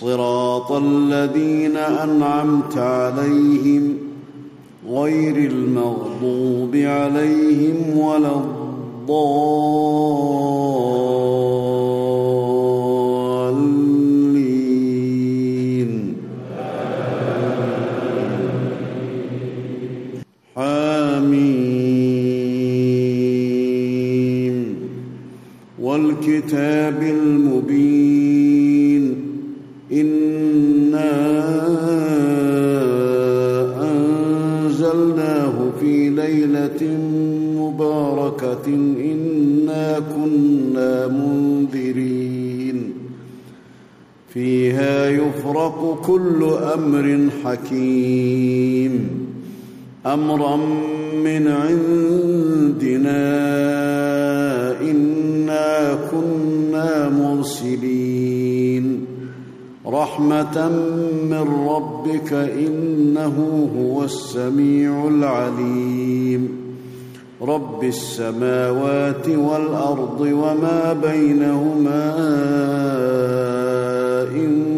صراط الذين أنعمت عليهم غير المغضوب عليهم ولا الضالين. حميم والكتاب ليلة مباركة إنا كنا منذرين. فيها يفرق كل أمر حكيم. أمرا من عندنا إنا كنا رحمة من ربك إنه هو السميع العليم. رب السماوات والأرض وما بينهما إن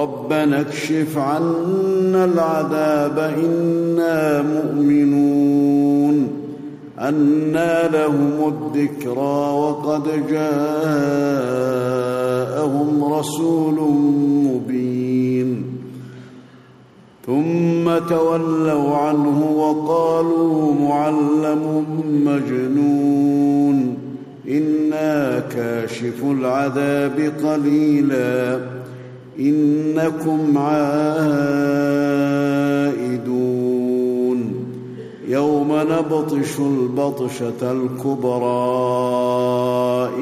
ربنا اكشف عنا العذاب إنا مؤمنون أنى لهم الذكرى وقد جاءهم رسول مبين ثم تولوا عنه وقالوا معلم مجنون إنا كاشف العذاب قليلا إنكم عائدون. يوم نبطش البطشة الكبرى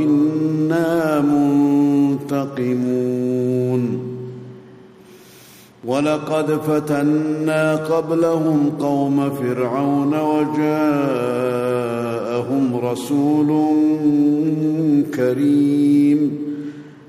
إنا منتقمون. ولقد فتنا قبلهم قوم فرعون وجاءهم رسول كريم.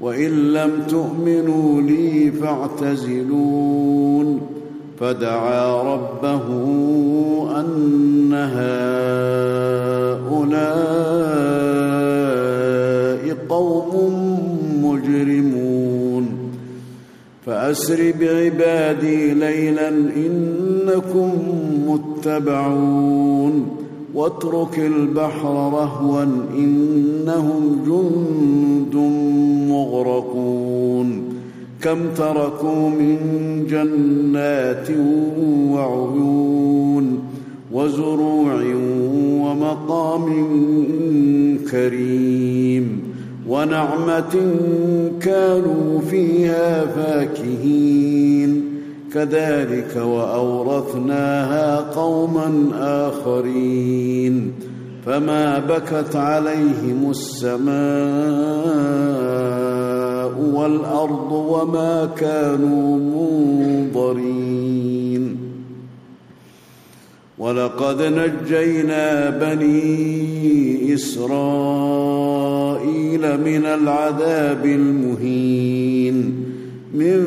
وإن لم تؤمنوا لي فاعتزلون. فدعا ربه أن هؤلاء قوم مجرمون. فأسر بعبادي ليلا إنكم متبعون. واترك البحر رهوا إنهم جند مغرقون. كم تركوا من جنات وعيون وزروع ومقام كريم. ونعمة كانوا فيها فاكهين. كذلك وأورثناها قوما آخرين فما بكت عليهم السماء والأرض وما كانوا منظرين ولقد نجينا بني إسرائيل من العذاب المهين من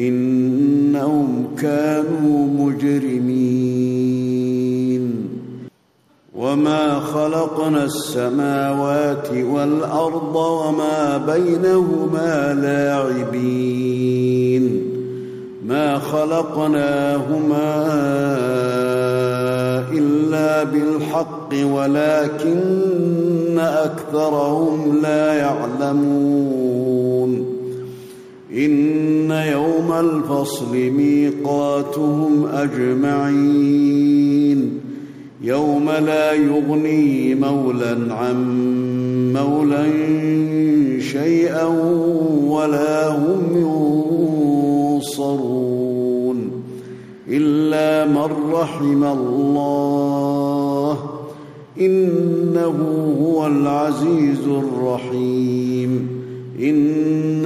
إنهم كانوا مجرمين. وما خلقنا السماوات والأرض وما بينهما لاعبين. ما خلقناهما إلا بالحق ولكن أكثرهم لا يعلمون. إن يوم الفصل ميقاتهم أجمعين. يوم لا يغني مولا عن مولا شيئا ولا هم ينصرون. إلا من رحم الله إنه هو العزيز الرحيم.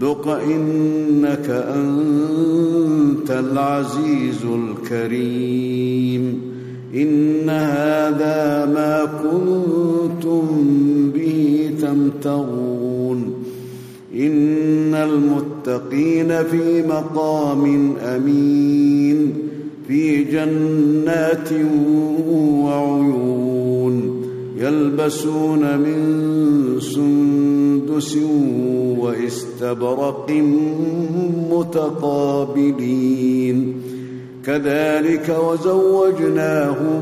ذق إنك أنت العزيز الكريم. إن هذا ما كنتم به تمترون. إن المتقين في مقام أمين. في جنات وعيون يلبسون من سندس واستبرق متقابلين. كذلك وزوجناهم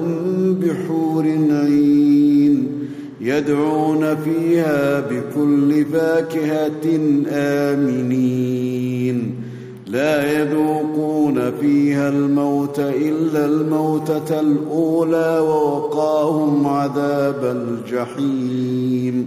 بحور عين يدعون فيها بكل فاكهة آمنين. لا يذوقون فيها الموت إلا الموتة الأولى ووقاهم عذاب الجحيم.